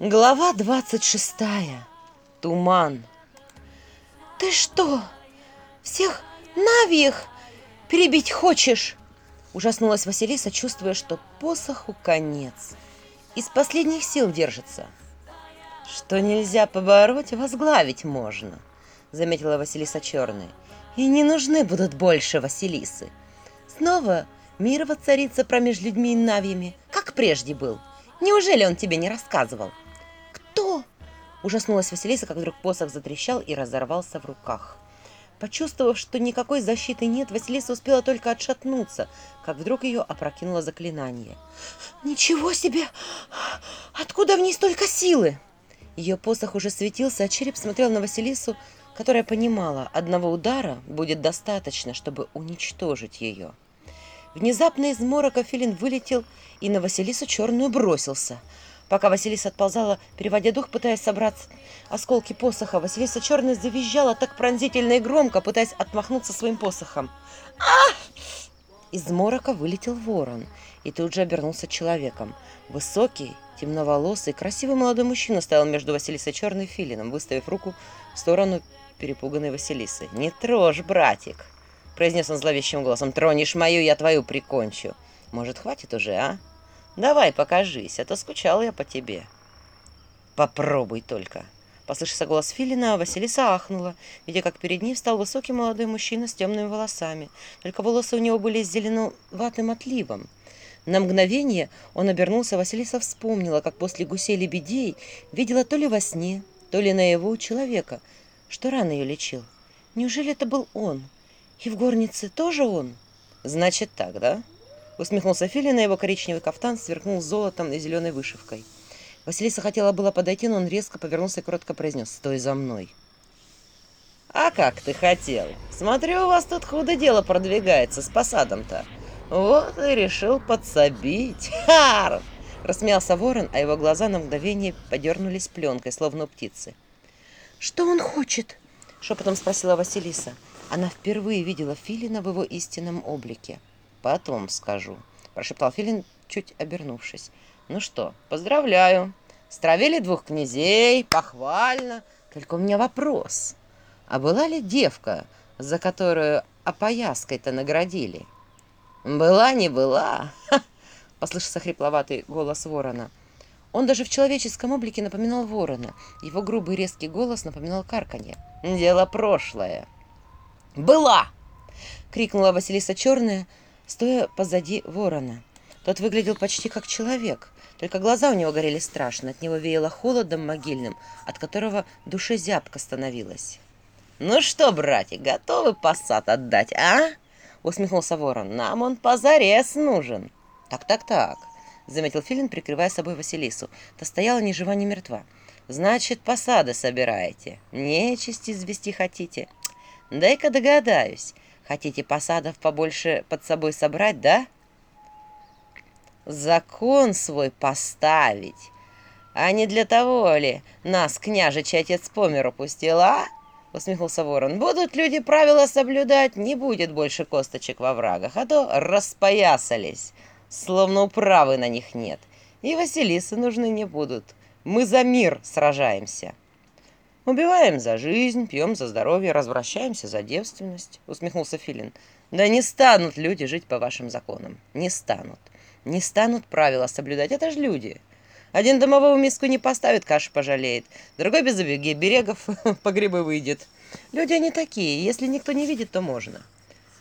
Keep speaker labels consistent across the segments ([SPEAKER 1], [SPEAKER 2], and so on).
[SPEAKER 1] Глава 26. Туман. Ты что, всех навьих перебить хочешь? Ужаснулась Василиса, чувствуя, что посоху конец. Из последних сил держится. Что нельзя побороть, возглавить можно, заметила Василиса Черный. И не нужны будут больше Василисы. Снова мир воцарится промеж людьми и навьями, как прежде был. Неужели он тебе не рассказывал?» «Кто?» Ужаснулась Василиса, как вдруг посох затрещал и разорвался в руках. Почувствовав, что никакой защиты нет, Василиса успела только отшатнуться, как вдруг ее опрокинуло заклинание. «Ничего себе! Откуда в ней столько силы?» Ее посох уже светился, а череп смотрел на Василису, которая понимала, одного удара будет достаточно, чтобы уничтожить ее. Внезапно из морока Филин вылетел и на Василису черную бросился – Пока Василиса отползала, переводя дух, пытаясь собрать осколки посоха, Василиса черная завизжала так пронзительно и громко, пытаясь отмахнуться своим посохом. а Из морока вылетел ворон и тут же обернулся человеком. Высокий, темноволосый, красивый молодой мужчина стоял между Василисой Черной и Филином, выставив руку в сторону перепуганной Василисы. «Не трожь, братик!» – произнес он зловещим голосом. «Тронешь мою, я твою прикончу. Может, хватит уже, а? Давай, покажись, а то скучал я по тебе». «Попробуй только». Послышался голос Филина, а Василиса ахнула, видя, как перед ней встал высокий молодой мужчина с темными волосами. Только волосы у него были с зеленоватым отливом. На мгновение он обернулся, Василиса вспомнила, как после гусей-лебедей видела то ли во сне, то ли на его человека, что рано ее лечил. Неужели это был он?» И в горнице тоже он? Значит так, да? Усмехнулся Филин, и его коричневый кафтан сверкнул золотом и зеленой вышивкой. Василиса хотела было подойти, но он резко повернулся и коротко произнес «Стой за мной». «А как ты хотел? Смотрю, у вас тут худо дело продвигается с посадом-то. Вот и решил подсобить. Хар!» Рассмеялся ворон, а его глаза на мгновение подернулись пленкой, словно у птицы.
[SPEAKER 2] «Что он хочет?» —
[SPEAKER 1] шепотом спросила Василиса. Она впервые видела Филина в его истинном облике. «Потом скажу», – прошептал Филин, чуть обернувшись. «Ну что, поздравляю. Стравили двух князей, похвально. Только у меня вопрос. А была ли девка, за которую опояской-то наградили?» «Была, не была», – послышался хрипловатый голос ворона. Он «Была!» — крикнула Василиса Черная, стоя позади ворона. Тот выглядел почти как человек, только глаза у него горели страшно, от него веяло холодом могильным, от которого душе зябко становилась. «Ну что, братья, готовы посад отдать, а?» — усмехнулся ворон. «Нам он позарез нужен». «Так-так-так», — заметил Филин, прикрывая собой Василису. Та стояла ни жива, ни мертва. «Значит, посады собираете. Нечисть извести хотите». Дай-ка догадаюсь. Хотите посадов побольше под собой собрать, да? Закон свой поставить. А не для того ли нас, княжич, отец по миру пустил, а? Усмехнулся ворон. Будут люди правила «Убиваем за жизнь, пьем за здоровье, развращаемся за девственность», — усмехнулся Филин. «Да не станут люди жить по вашим законам. Не станут. Не станут правила соблюдать. Это же люди. Один домового миску не поставит, кашу пожалеет. Другой без обеги, берегов по грибы выйдет. Люди они такие. Если никто не видит, то можно.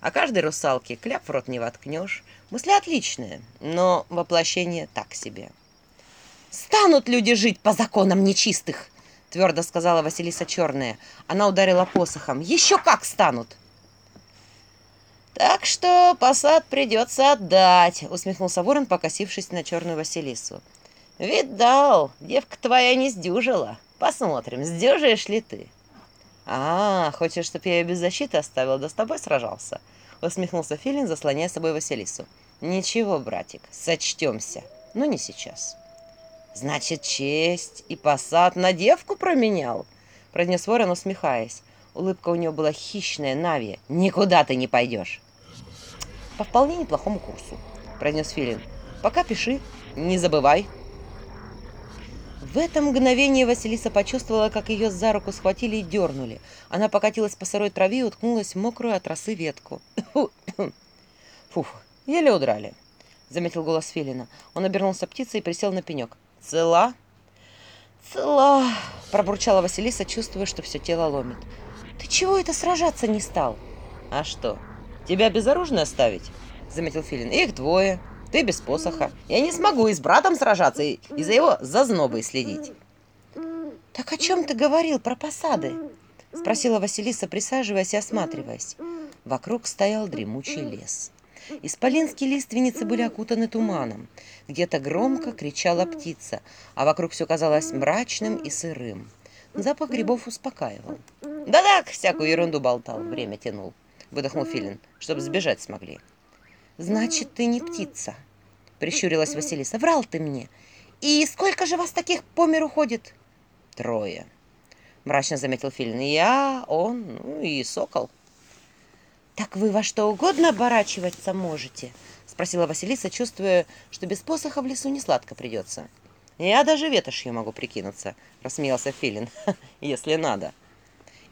[SPEAKER 1] А каждой русалке кляп в рот не воткнешь. Мысли отличные, но воплощение так себе». «Станут люди жить по законам нечистых!» твердо сказала Василиса Черная. Она ударила посохом. «Еще как станут!» «Так что посад придется отдать», — усмехнулся ворон, покосившись на черную Василису. «Видал, девка твоя не сдюжила. Посмотрим, сдюжишь ли ты». «А, хочешь, чтоб я ее без защиты оставил, да с тобой сражался?» — усмехнулся Филин, заслоняя собой Василису. «Ничего, братик, сочтемся, но не сейчас». Значит, честь и посад на девку променял. Пронес ворон, усмехаясь. Улыбка у него была хищная, Нави. Никуда ты не пойдешь. По вполне неплохому курсу, пронес Филин. Пока пиши, не забывай. В это мгновение Василиса почувствовала, как ее за руку схватили и дернули. Она покатилась по сырой траве и уткнулась в мокрую от росы ветку. «Фух, еле удрали», — заметил голос Филина. Он обернулся птицей и присел на пенек. Цела? Цела, пробурчала Василиса, чувствуя, что все тело ломит.
[SPEAKER 2] Ты чего это сражаться не стал?
[SPEAKER 1] А что, тебя безоружно оставить? Заметил Филин. Их двое. Ты без посоха. Я не смогу и с братом сражаться, и, и за его зазнобой следить.
[SPEAKER 2] Так о чем ты говорил про посады? Спросила Василиса, присаживаясь и осматриваясь.
[SPEAKER 1] Вокруг стоял дремучий лес. Исполинские лиственницы были окутаны туманом. Где-то громко кричала птица, а вокруг все казалось мрачным и сырым. Запах грибов успокаивал. «Да да всякую ерунду болтал, время тянул», — выдохнул Филин, — «чтобы сбежать смогли».
[SPEAKER 2] «Значит, ты не птица», — прищурилась Василиса. «Врал ты мне. И сколько же вас таких по миру ходит?»
[SPEAKER 1] «Трое», — мрачно заметил Филин. «Я, он, ну и сокол».
[SPEAKER 2] Так вы во что угодно оборачиваться можете? Спросила Василиса, чувствуя, что без посоха в лесу не сладко придется.
[SPEAKER 1] Я даже ветошью могу прикинуться, рассмеялся Филин, если надо.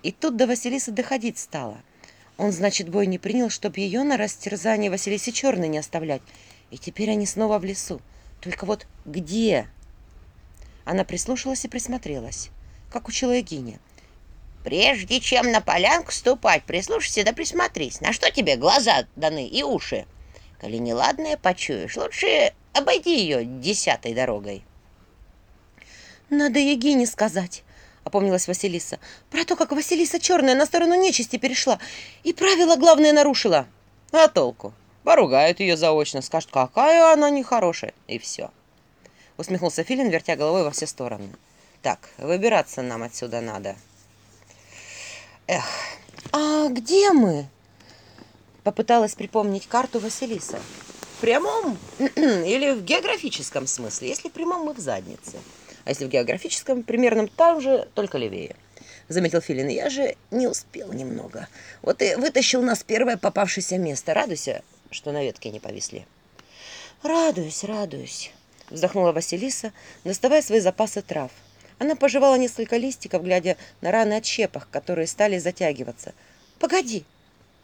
[SPEAKER 2] И тут до Василисы доходить стало. Он, значит, бой не принял, чтобы ее на растерзание Василисе Черной не оставлять. И теперь они снова в лесу. Только вот где? Она прислушалась и присмотрелась, как учила Егиня.
[SPEAKER 3] Прежде чем на полянку ступать, прислушайся да присмотрись. На что тебе глаза даны и уши? Коли неладное почуешь, лучше обойди ее десятой дорогой.
[SPEAKER 2] Надо Егине сказать опомнилась Василиса. Про то, как Василиса Черная на сторону нечисти перешла и правила главное нарушила.
[SPEAKER 1] А толку? Поругают ее заочно,
[SPEAKER 2] Эх, а где мы? Попыталась припомнить карту Василиса.
[SPEAKER 1] В прямом или в географическом смысле? Если в прямом, мы в заднице. А если в географическом, примерно там же, только левее. Заметил Филин. Я же не успел немного. Вот и вытащил нас первое попавшееся место. Радуйся, что на ветке не повисли.
[SPEAKER 2] Радуюсь, радуюсь. Вздохнула Василиса, доставая свои запасы трав – она пожевала несколько листиков, глядя на раны от щепах, которые стали затягиваться. «Погоди!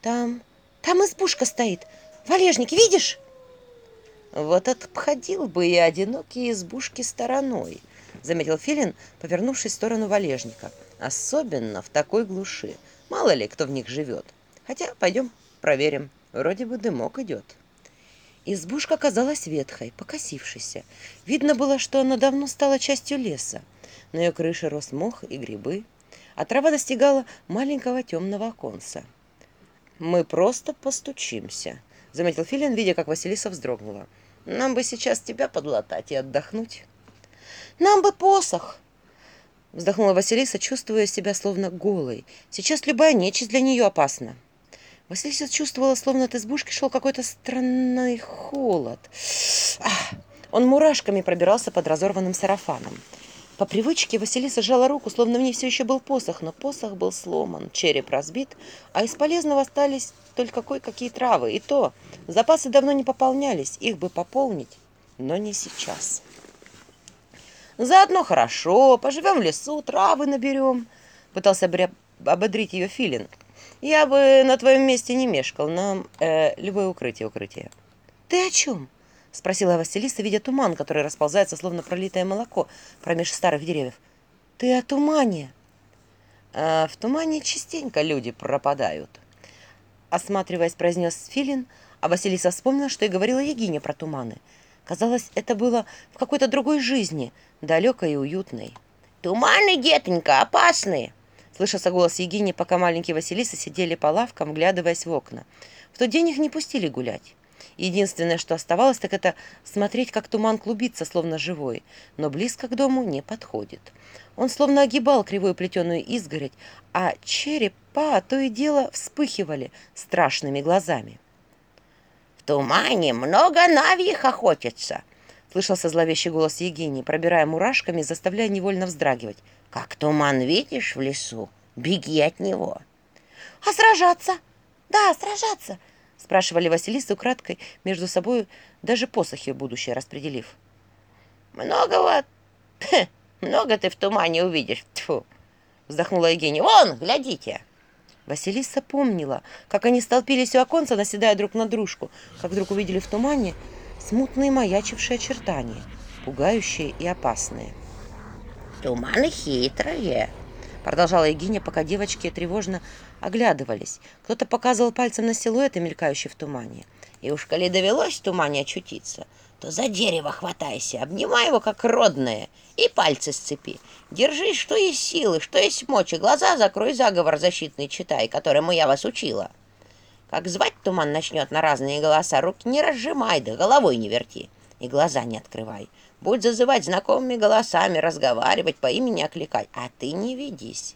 [SPEAKER 2] Там... там избушка стоит! Валежник, видишь?»
[SPEAKER 1] «Вот отходил бы и одинокие избушки стороной», — заметил Филин, повернувшись в сторону валежника. «Особенно в такой глуши. Мало ли, кто в них живет. Хотя пойдем проверим. Вроде бы дымок идет».
[SPEAKER 2] Избушка казалась ветхой, покосившейся. Видно было, что она давно стала частью леса. На ее крыше рос мох и грибы, а трава достигала маленького темного оконца.
[SPEAKER 1] «Мы просто постучимся», — заметил Филин, видя, как Василиса вздрогнула. «Нам бы сейчас тебя подлатать и отдохнуть».
[SPEAKER 2] Нам бы посох!» Вздохнула Василиса, чувствуя себя словно голой. Сейчас любая нечисть для нее опасна. Василиса чувствовала, словно от избушки шел какой-то странный холод. Ах! Он мурашками пробирался под разорванным сарафаном. По привычке Василиса сжала руку, словно в ней все еще был посох, но посох был сломан, череп разбит, а из полезного остались только кое-какие травы. И то запасы давно не пополнялись, их бы пополнить, но не сейчас.
[SPEAKER 1] Заодно хорошо, поживем в лесу, травы наберем. Пытался ободрить ее Филин. Я бы на твоем месте не мешкал, нам э, любое укрытие укрытие.
[SPEAKER 2] Ты о чем? спросила Василиса, видя туман, который расползается, словно пролитое молоко, промеж старых деревьев. «Ты о тумане!»
[SPEAKER 1] а «В тумане частенько люди пропадают», —
[SPEAKER 2] осматриваясь, произнес Филин, а Василиса вспомнила, что и говорила Егине про туманы. Казалось, это было в какой-то другой жизни, далекой и уютной.
[SPEAKER 3] «Туманы, детонька, опасные!»
[SPEAKER 2] Слышался голос Егини, пока маленькие Василиса сидели по лавкам, глядываясь в окна. В тот день их не пустили гулять единственное, что оставалось, так это смотреть, как туман клубится, словно живой, но близко к дому не подходит. Он словно огибал кривую плетеную изгородь, а черепа то и дело вспыхивали страшными глазами.
[SPEAKER 3] «В тумане много навьих охотится!»
[SPEAKER 2] Слышался зловещий голос Егинии, пробирая мурашками, заставляя невольно вздрагивать.
[SPEAKER 3] «Как туман видишь в лесу, беги от него!»
[SPEAKER 2] «А сражаться? Да, сражаться!» спрашивали Василиса украдкой между собой, даже посохи будущее распределив.
[SPEAKER 3] Многого Много ты в тумане увидишь. Тьфу, вздохнула Евгения. Вон, глядите.
[SPEAKER 2] Василиса помнила, как они столпились у оконца, наседая друг на дружку, как вдруг увидели в тумане смутные маячившие очертания, пугающие и опасные.
[SPEAKER 3] Туманы хитрые.
[SPEAKER 2] продолжала Егиня, пока девочки тревожно оглядывались. Кто-то показывал пальцем на силуэты, мелькающие в тумане.
[SPEAKER 3] И уж коли довелось в тумане очутиться, то за дерево хватайся, обнимай его как родное, и пальцы сцепи. Держись, что есть силы, что есть мочи, глаза закрой заговор защитный читай, которому я вас учила. Как звать туман начнет на разные голоса, руки не разжимай, да головой не верти. и глаза не открывай. Будь зазывать знакомыми голосами, разговаривать, по имени окликать, а ты не ведись.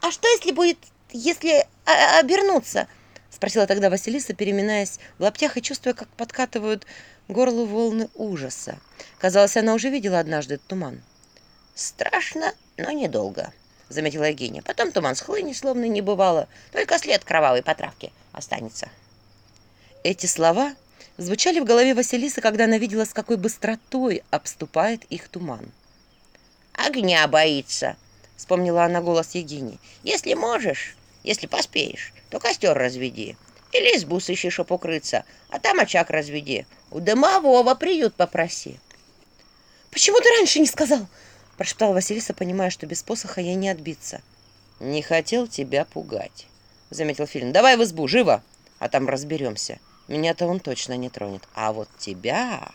[SPEAKER 1] А что если будет, если а, обернуться? Спросила тогда Василиса, переминаясь в лаптях и чувствуя, как подкатывают горлу волны ужаса. Казалось, она уже видела однажды этот туман.
[SPEAKER 3] Страшно, но недолго, заметила Евгения. Потом туман схлынет, словно не бывало, только след кровавой по травке останется.
[SPEAKER 2] Эти слова Звучали в голове Василисы, когда она видела, с какой быстротой обступает их туман.
[SPEAKER 3] «Огня боится», — вспомнила она голос Егини. «Если можешь, если поспеешь, то костер разведи. Или избу сыщи, чтоб укрыться, а там очаг разведи. У дымового приют попроси».
[SPEAKER 1] «Почему ты раньше не сказал?» — прошептал Василиса, понимая, что без посоха ей не отбиться.
[SPEAKER 2] «Не хотел тебя пугать», — заметил Филин. «Давай в избу, живо, а там разберемся». Меня-то он точно не тронет. А вот тебя...